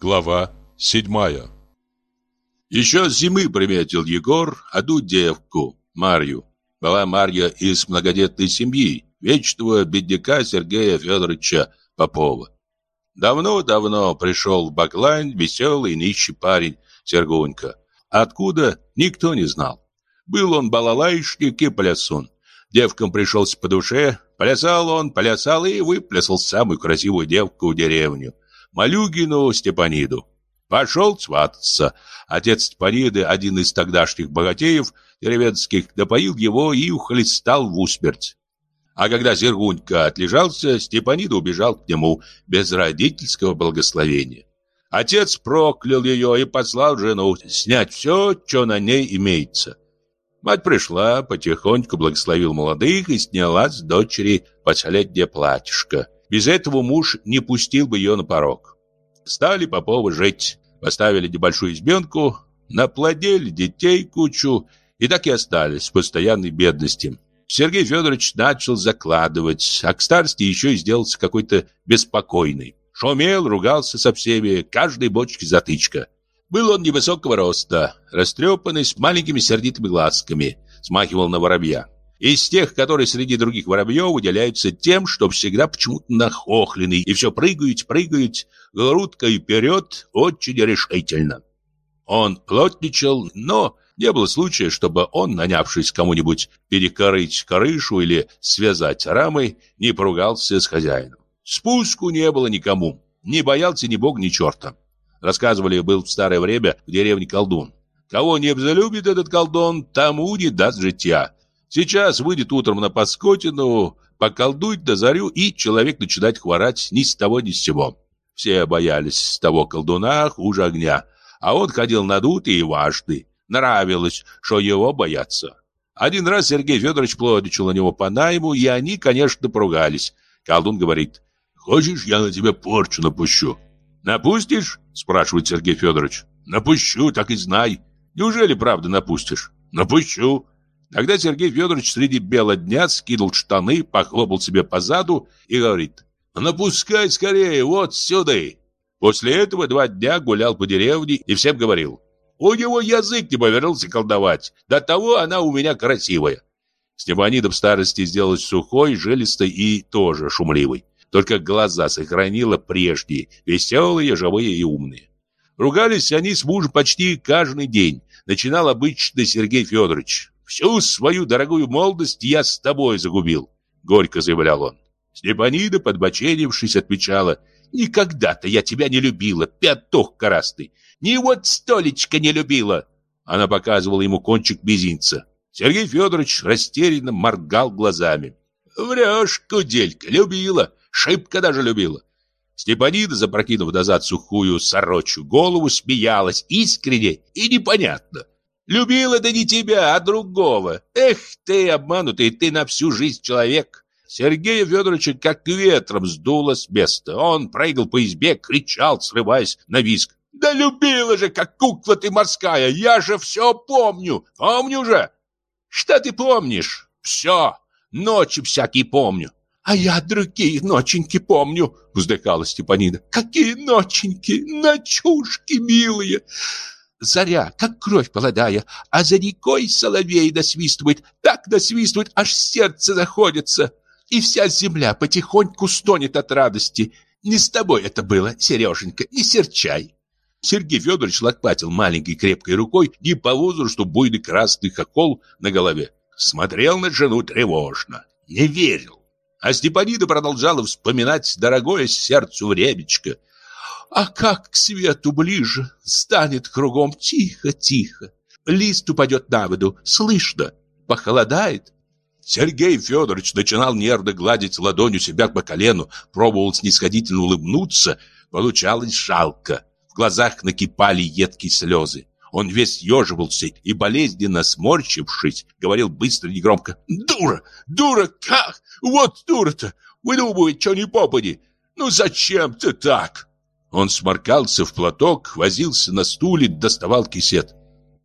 Глава седьмая Еще с зимы приметил Егор одну девку, Марью. Была Марья из многодетной семьи, вечного бедняка Сергея Федоровича Попова. Давно-давно пришел в Баклань веселый нищий парень Сергунька. Откуда, никто не знал. Был он балалайшник и плясун. Девкам пришелся по душе, плясал он, плясал и выплясал самую красивую девку в деревню, Малюгину Степаниду. Пошел свататься. Отец Степаниды, один из тогдашних богатеев деревенских, допоил его и ухлестал в усмерть. А когда Сергунька отлежался, Степанида убежал к нему без родительского благословения. Отец проклял ее и послал жену снять все, что на ней имеется. Мать пришла, потихоньку благословил молодых и сняла с дочери последнее платьишко. Без этого муж не пустил бы ее на порог. Стали Поповы жить, поставили небольшую избенку, наплодили детей кучу и так и остались в постоянной бедности. Сергей Федорович начал закладывать, а к старости еще и сделался какой-то беспокойный. Шумел, ругался со всеми, каждой бочке затычка. Был он невысокого роста, растрепанный, с маленькими сердитыми глазками, смахивал на воробья. Из тех, которые среди других воробьев выделяются тем, что всегда почему-то нахохленный и все прыгают, прыгают, грудкой вперед, очень решительно. Он плотничал, но не было случая, чтобы он, нанявшись кому-нибудь перекорыть крышу или связать рамы, не поругался с хозяином. Спуску не было никому, не боялся ни бог, ни черта. Рассказывали, был в старое время в деревне колдун. Кого не взлюбит этот колдун, тому не даст житья. Сейчас выйдет утром на Паскотину, поколдует до зарю, и человек начинает хворать ни с того ни с сего. Все боялись того колдуна хуже огня, а он ходил надутый и важный нравилось, что его боятся. Один раз Сергей Федорович плодичил на него по найму, и они, конечно, поругались. Колдун говорит, «Хочешь, я на тебя порчу напущу?» «Напустишь?» – спрашивает Сергей Федорович. «Напущу, так и знай. Неужели правда напустишь?» «Напущу». Тогда Сергей Федорович среди бела дня скинул штаны, похлопал себе по заду и говорит, «Напускай скорее, вот сюда!» После этого два дня гулял по деревне и всем говорил, у него язык не повернулся колдовать. До того она у меня красивая. Степанида в старости сделалась сухой, жилистой и тоже шумливой. Только глаза сохранила прежние, веселые, живые и умные. Ругались они с мужем почти каждый день. Начинал обычно Сергей Федорович. «Всю свою дорогую молодость я с тобой загубил», — горько заявлял он. Степанида, подбоченившись, отвечала, «Никогда-то я тебя не любила, пяток корастый. Ни вот столечко не любила. Она показывала ему кончик мизинца. Сергей Федорович растерянно моргал глазами. Врешь, куделька, любила, шибко даже любила. Степанида, запрокинув назад сухую сорочью голову, смеялась искренне и непонятно. Любила да не тебя, а другого. Эх ты, обманутый, ты на всю жизнь человек. Сергея Федоровича как ветром сдуло с места. Он прыгал по избе, кричал, срываясь на виск. Да любила же, как кукла ты морская, я же все помню, помню же. Что ты помнишь? Все, ночи всякие помню. А я другие ноченьки помню, вздыхала Степанида. Какие ноченьки, ночушки милые. Заря, как кровь молодая, а за рекой соловей насвистывает, так насвистывает, аж сердце заходится. И вся земля потихоньку стонет от радости. Не с тобой это было, Сереженька, не серчай. Сергей Федорович лопатил маленькой крепкой рукой не по возрасту буйный красный хохол на голове. Смотрел на жену тревожно, не верил. А Степанида продолжала вспоминать дорогое сердцу времечко. А как к свету ближе, станет кругом тихо-тихо. Лист упадет на воду, слышно, похолодает. Сергей Федорович начинал нервно гладить ладонью себя по колену, пробовал снисходительно улыбнуться, получалось жалко глазах накипали едкие слезы. Он весь еживался и, болезненно сморчившись, говорил быстро и негромко. «Дура! Дура! Как? Вот дура-то! Выдумывает, что не попади! Ну зачем ты так?» Он сморкался в платок, возился на стуле, доставал кисет.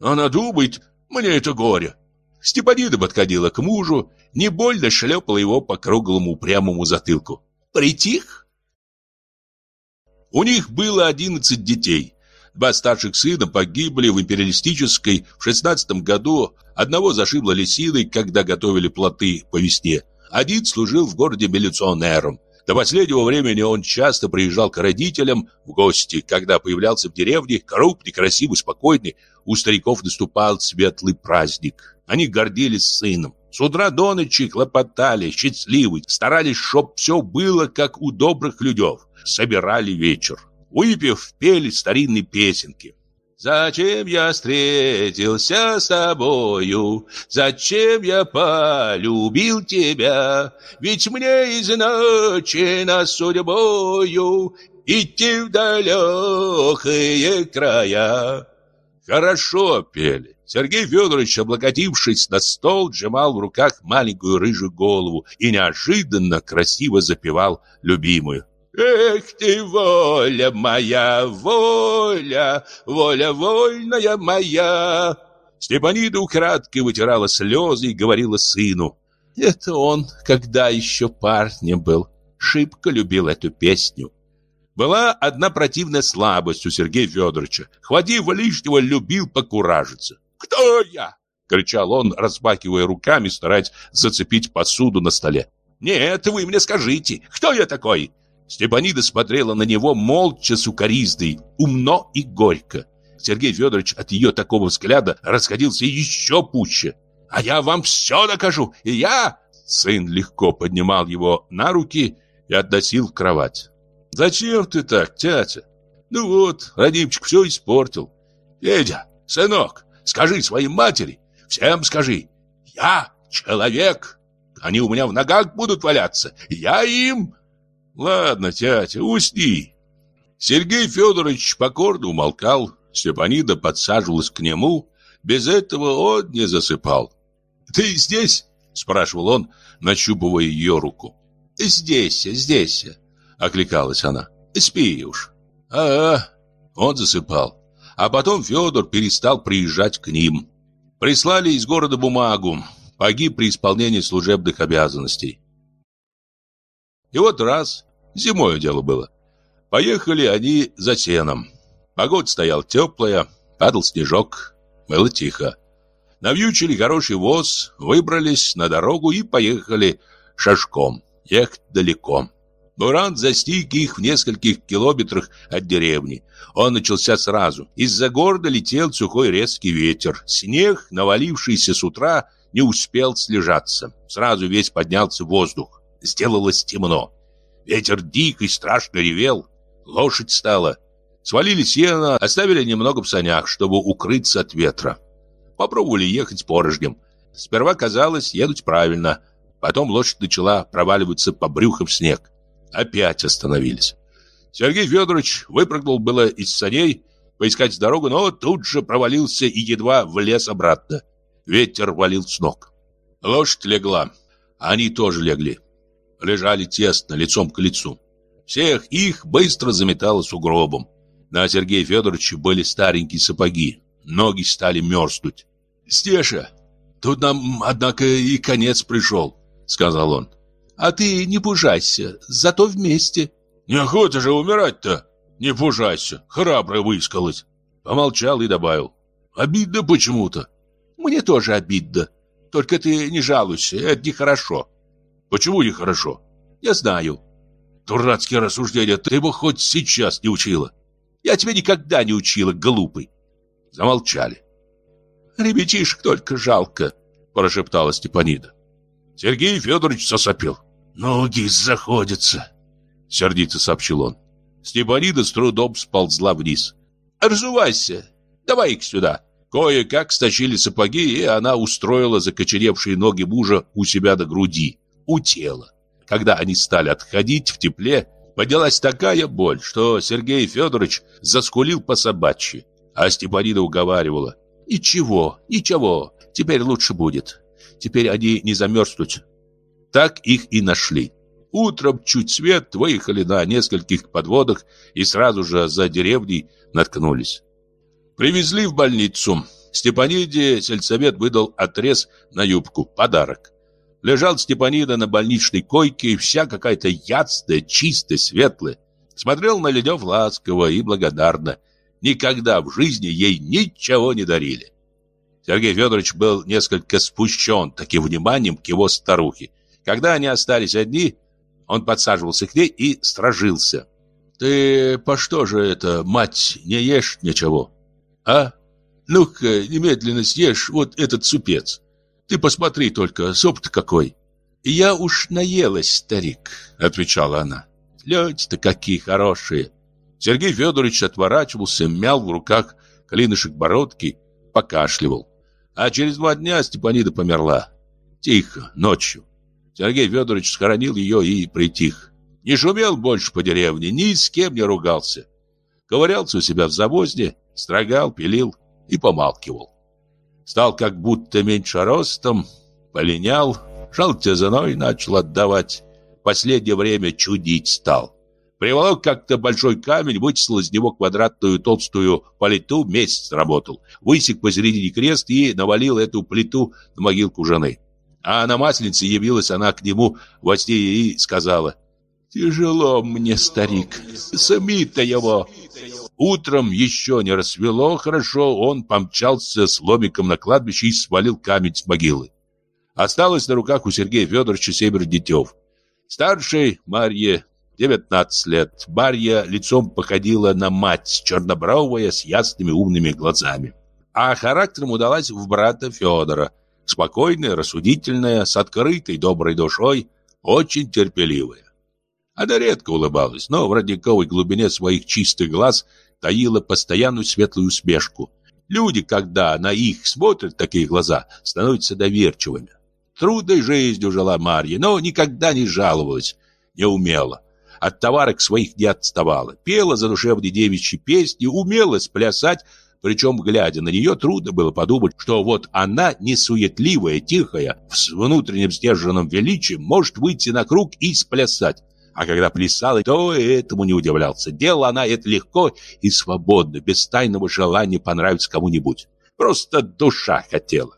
«Она думает, мне это горе!» Степанида подходила к мужу, не больно шлепала его по круглому прямому затылку. «Притих?» У них было 11 детей. Два старших сына погибли в империалистической в 16 году. Одного зашибло лисиной, когда готовили плоты по весне. Один служил в городе милиционером. До последнего времени он часто приезжал к родителям в гости, когда появлялся в деревне, крупный, красивый, спокойный. У стариков наступал светлый праздник. Они гордились сыном. С утра до ночи хлопотали, счастливы, старались, чтоб все было, как у добрых людей. Собирали вечер. Выпив, пели старинные песенки. Зачем я встретился с тобою? Зачем я полюбил тебя? Ведь мне из ночи на судьбою Идти в далекие края. Хорошо пели. Сергей Федорович, облокотившись на стол, сжимал в руках маленькую рыжую голову и неожиданно красиво запевал любимую. Эх ты, воля моя, воля, воля вольная моя. Степанида украдкой вытирала слезы и говорила сыну. Это он, когда еще парнем был, шибко любил эту песню. Была одна противная слабость у Сергея Федоровича. Хватив лишнего, любил покуражиться. «Кто я?» — кричал он, размахивая руками, стараясь зацепить посуду на столе. «Нет, вы мне скажите, кто я такой? Степанида смотрела на него молча сукоризной, умно и горько. Сергей Федорович от ее такого взгляда расходился еще пуще. «А я вам все докажу! И я...» Сын легко поднимал его на руки и относил в кровать. «Зачем ты так, тятя? Ну вот, родимчик все испортил. Федя, сынок, скажи своей матери, всем скажи, я человек. Они у меня в ногах будут валяться, я им...» Ладно, тятя, усни. Сергей Федорович покорно умолкал. Степанида подсаживалась к нему. Без этого он не засыпал. «Ты здесь?» — спрашивал он, нащупывая ее руку. «Здесь, здесь», — окликалась она. «Спи уж». «А-а», — он засыпал. А потом Федор перестал приезжать к ним. Прислали из города бумагу. Погиб при исполнении служебных обязанностей. И вот раз, зимой дело было, поехали они за сеном. Погода стояла теплая, падал снежок, было тихо. Навьючили хороший воз, выбрались на дорогу и поехали шашком. Ехать далеко. Буран застиг их в нескольких километрах от деревни. Он начался сразу. Из-за города летел сухой резкий ветер. Снег, навалившийся с утра, не успел слежаться. Сразу весь поднялся воздух сделалось темно. Ветер дико и страшно ревел. Лошадь стала. Свалили сено, оставили немного в санях, чтобы укрыться от ветра. Попробовали ехать порожнем. Сперва казалось, едут правильно. Потом лошадь начала проваливаться по брюхам в снег. Опять остановились. Сергей Федорович выпрыгнул было из саней, поискать дорогу, но тут же провалился и едва влез обратно. Ветер валил с ног. Лошадь легла. Они тоже легли лежали тесно, лицом к лицу. Всех их быстро заметало сугробом. На Сергея Федоровича были старенькие сапоги. Ноги стали мерзнуть. «Стеша, тут нам, однако, и конец пришел», — сказал он. «А ты не пужайся, зато вместе». «Неохота же умирать-то! Не пужайся, храбро выискалась!» Помолчал и добавил. «Обидно почему-то». «Мне тоже обидно. Только ты не жалуйся, это нехорошо. Почему нехорошо? Я знаю. Дурацкие рассуждения ты бы хоть сейчас не учила. Я тебя никогда не учила, глупый. Замолчали. Ребятишек только жалко, прошептала Степанида. Сергей Федорович сосопел. Ноги заходятся, сердито сообщил он. Степанида с трудом сползла вниз. «Разувайся! Давай их сюда!» Кое-как стащили сапоги, и она устроила закоченевшие ноги мужа у себя до груди у тела. Когда они стали отходить в тепле, поднялась такая боль, что Сергей Федорович заскулил по собачьи, а Степанина уговаривала. «Ничего, ничего, теперь лучше будет. Теперь они не замерзнут». Так их и нашли. Утром чуть свет выехали на нескольких подводах и сразу же за деревней наткнулись. Привезли в больницу. Степаниде сельсовет выдал отрез на юбку, подарок. Лежал Степанида на больничной койке, вся какая-то ядстая, чистая, светлая. Смотрел на Леднев ласково и благодарно. Никогда в жизни ей ничего не дарили. Сергей Федорович был несколько спущен таким вниманием к его старухе. Когда они остались одни, он подсаживался к ней и стражился. «Ты по что же это, мать, не ешь ничего? А? Ну-ка, немедленно съешь вот этот супец. Ты посмотри только, суп-то какой!» «Я уж наелась, старик», — отвечала она. «Люди-то какие хорошие!» Сергей Федорович отворачивался, мял в руках клинышек бородки, покашливал. А через два дня Степанида померла. Тихо, ночью. Сергей Федорович схоронил ее и притих. Не шумел больше по деревне, ни с кем не ругался. Ковырялся у себя в завозне, строгал, пилил и помалкивал. Стал как будто меньше ростом, полинял, желтизной начал отдавать. Последнее время чудить стал. Приволок как-то большой камень, вытесал из него квадратную толстую плиту, месяц работал. Высек посередине крест и навалил эту плиту на могилку жены. А на Масленице явилась она к нему во сне и сказала, «Тяжело мне, старик, сами-то его». Утром еще не рассвело хорошо, он помчался с ломиком на кладбище и свалил камень с могилы. Осталось на руках у Сергея Федоровича семеро детев. Старший, Марье, 19 лет. Барья лицом походила на мать, чернобровая, с ясными умными глазами. А характером удалась в брата Федора. Спокойная, рассудительная, с открытой доброй душой, очень терпеливая. Она редко улыбалась, но в родниковой глубине своих чистых глаз таила постоянную светлую усмешку. Люди, когда на их смотрят такие глаза, становятся доверчивыми. Трудной жизнью жила Марья, но никогда не жаловалась, не умела. От товарок своих не отставала. Пела задушевные девичьи песни, умела сплясать, причем, глядя на нее, трудно было подумать, что вот она, не суетливая, тихая, с внутренним сдержанным величием, может выйти на круг и сплясать. А когда плясала, то этому не удивлялся. Делала она это легко и свободно, без тайного желания понравиться кому-нибудь. Просто душа хотела.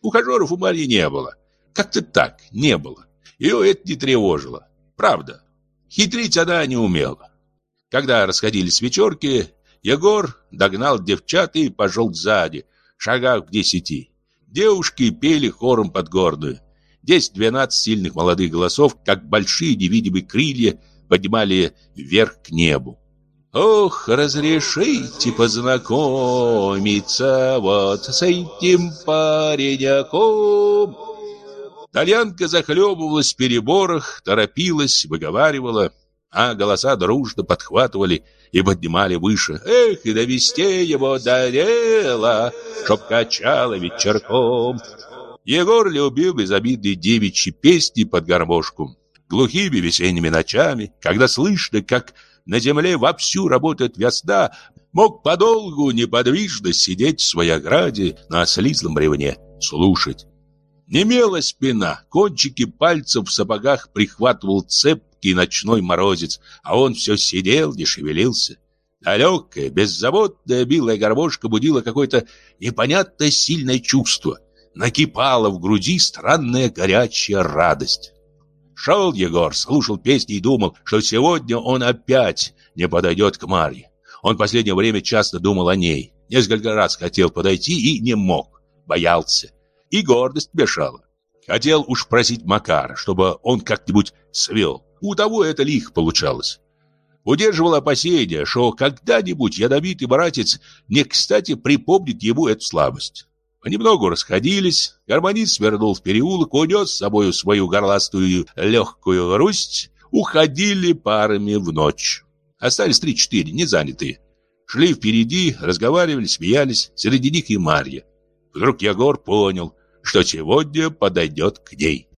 Ухажеров у Марьи не было. Как-то так, не было. Ее это не тревожило. Правда. Хитрить она не умела. Когда расходились вечерки, Егор догнал девчат и пошел сзади, шагах в десяти. Девушки пели хором подгорную. Десять-двенадцать сильных молодых голосов, как большие невидимые крылья, поднимали вверх к небу. Ох, разрешите познакомиться вот с этим пареняком. Тальянка захлебывалась в переборах, торопилась, выговаривала, а голоса дружно подхватывали и поднимали выше. Эх, и довести его до дела, чтоб качало вечерком. Егор любил безобидные девичьи песни под гармошку. Глухими весенними ночами, когда слышно, как на земле вовсю работает весна, мог подолгу неподвижно сидеть в своей ограде на слизлом бревне, слушать. Немела спина, кончики пальцев в сапогах прихватывал цепкий ночной морозец, а он все сидел, не шевелился. Далекая, беззаботная белая гармошка будила какое-то непонятное сильное чувство. Накипала в груди странная горячая радость. Шел Егор, слушал песни и думал, что сегодня он опять не подойдет к Марье. Он в последнее время часто думал о ней. Несколько раз хотел подойти и не мог, боялся и гордость мешала. Хотел уж просить Макара, чтобы он как-нибудь свел. У того это лихо получалось. Удерживал опасения, что когда-нибудь ядовитый братец не кстати припомнит ему эту слабость. Понемногу расходились, гармонист свернул в переулок, унес с собою свою горластую легкую грусть, уходили парами в ночь. Остались три-четыре, не занятые. Шли впереди, разговаривали, смеялись, среди них и Марья. Вдруг Егор понял, что сегодня подойдет к ней.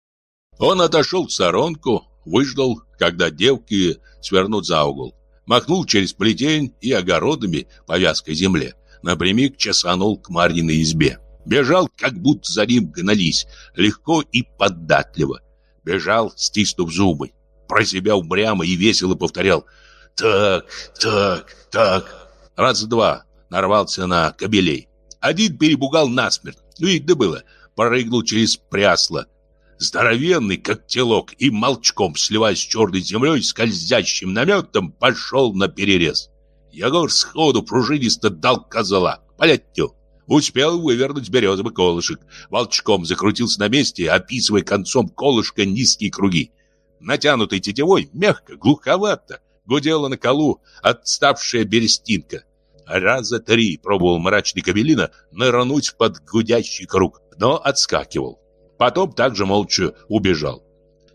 Он отошел в сторонку, выждал, когда девки свернут за угол, махнул через плетень и огородами по вязкой земле, напрямик чесанул к Марьиной избе. Бежал, как будто за ним гнались, легко и податливо. Бежал, стиснув зубы. Про себя упрямо и весело повторял «Так, так, так». Раз два нарвался на кобелей. Один перебугал насмерть. Ну и да было – прыгнул через прясло. здоровенный, как телок, и молчком, сливаясь с черной землей, скользящим наметом, пошел на перерез. Егор сходу пружинисто дал козла. Полетел. Успел вывернуть березовый колышек. Волчком закрутился на месте, описывая концом колышка низкие круги. Натянутой тетевой, мягко, глуховато, гудела на колу отставшая берестинка. Раза три пробовал мрачный кабелина нырнуть под гудящий круг, но отскакивал. Потом также молча убежал.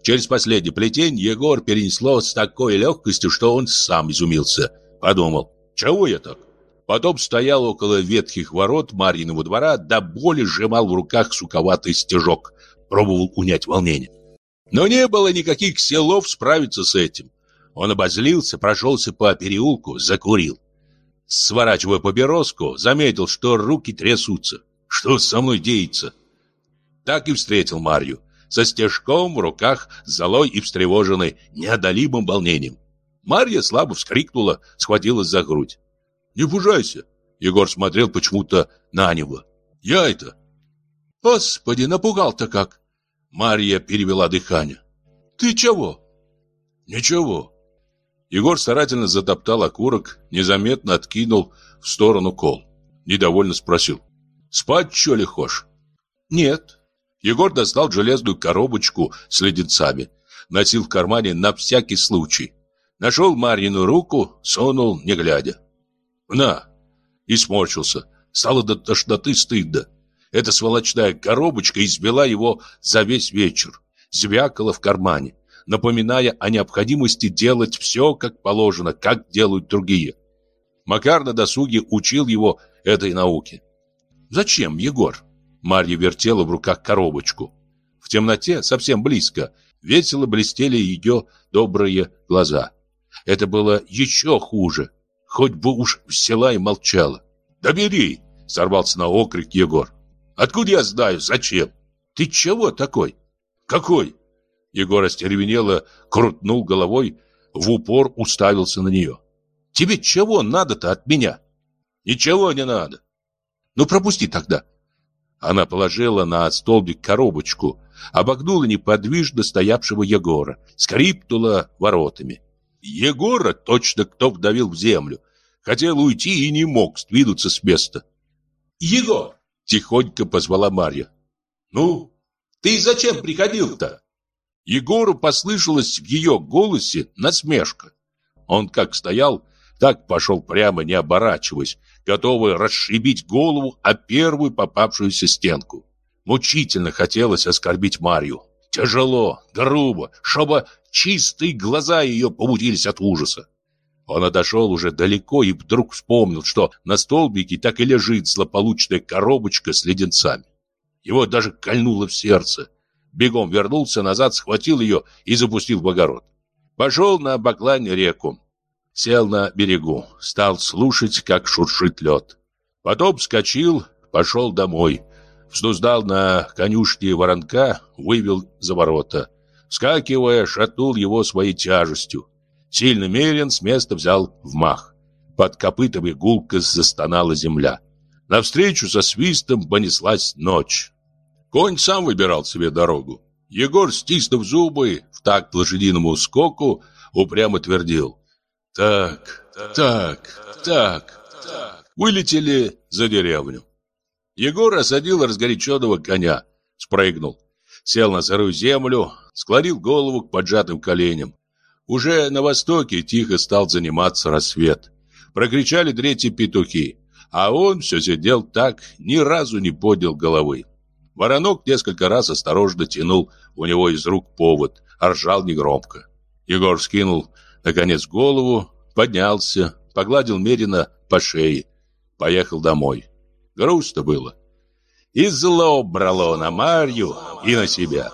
Через последний плетень Егор перенесло с такой легкостью, что он сам изумился. Подумал, чего я так? Потом стоял около ветхих ворот Марьиного двора, до боли сжимал в руках суковатый стежок. Пробовал унять волнение. Но не было никаких силов справиться с этим. Он обозлился, прошелся по переулку, закурил. Сворачивая поберозку, заметил, что руки трясутся. Что со мной деется? Так и встретил Марью, со стежком в руках, золой и встревоженной неодолимым волнением. Марья слабо вскрикнула, схватилась за грудь. «Не пужайся!» Егор смотрел почему-то на него. «Я это...» «Господи, напугал-то как!» Марья перевела дыхание. «Ты чего?» «Ничего». Егор старательно затоптал окурок, незаметно откинул в сторону кол. Недовольно спросил. «Спать, что ли, хошь?» «Нет». Егор достал железную коробочку с леденцами. Носил в кармане на всякий случай. Нашел Марьину руку, сунул, не глядя. «На!» И сморщился. Стало до тошноты стыдно. Эта сволочная коробочка избила его за весь вечер. Звякала в кармане, напоминая о необходимости делать все, как положено, как делают другие. Макар на досуге учил его этой науке. «Зачем, Егор?» Марья вертела в руках коробочку. В темноте, совсем близко, весело блестели ее добрые глаза. Это было еще хуже. Хоть бы уж взяла и молчала. «Да бери!» — сорвался на окрик Егор. «Откуда я знаю? Зачем?» «Ты чего такой?» «Какой?» Егор остервенело крутнул головой, в упор уставился на нее. «Тебе чего надо-то от меня?» «Ничего не надо». «Ну, пропусти тогда». Она положила на столбик коробочку, обогнула неподвижно стоявшего Егора, скрипнула воротами. Егора точно кто вдавил в землю. Хотел уйти и не мог сдвинуться с места. «Егор!» — тихонько позвала Марья. «Ну, ты зачем приходил-то?» Егору послышалось в ее голосе насмешка. Он как стоял, так пошел прямо, не оборачиваясь, готовый расшибить голову о первую попавшуюся стенку. Мучительно хотелось оскорбить Марью. Тяжело, грубо, чтобы чистые глаза ее помутились от ужаса. Он отошел уже далеко и вдруг вспомнил, что на столбике так и лежит злополучная коробочка с леденцами. Его даже кольнуло в сердце. Бегом вернулся назад, схватил ее и запустил в огород. Пошел на Баклань реку. Сел на берегу, стал слушать, как шуршит лед. Потом вскочил, пошел домой. Взнуздал на конюшне воронка, вывел за ворота. Вскакивая, шатнул его своей тяжестью. Сильно мерен с места взял в мах. Под копытами гулко застонала земля. Навстречу со свистом понеслась ночь. Конь сам выбирал себе дорогу. Егор, стиснув зубы, в такт лошадиному скоку, упрямо твердил. «Так, так, так, так». Вылетели за деревню. Егор осадил разгоряченного коня, спрыгнул. Сел на сырую землю, склонил голову к поджатым коленям. Уже на востоке тихо стал заниматься рассвет. Прокричали третьи петухи, а он все сидел так, ни разу не поднял головы. Воронок несколько раз осторожно тянул у него из рук повод, а ржал негромко. Егор скинул, наконец, голову, поднялся, погладил Мерина по шее, поехал домой. Грустно было. И зло брало на Марью, и на себя.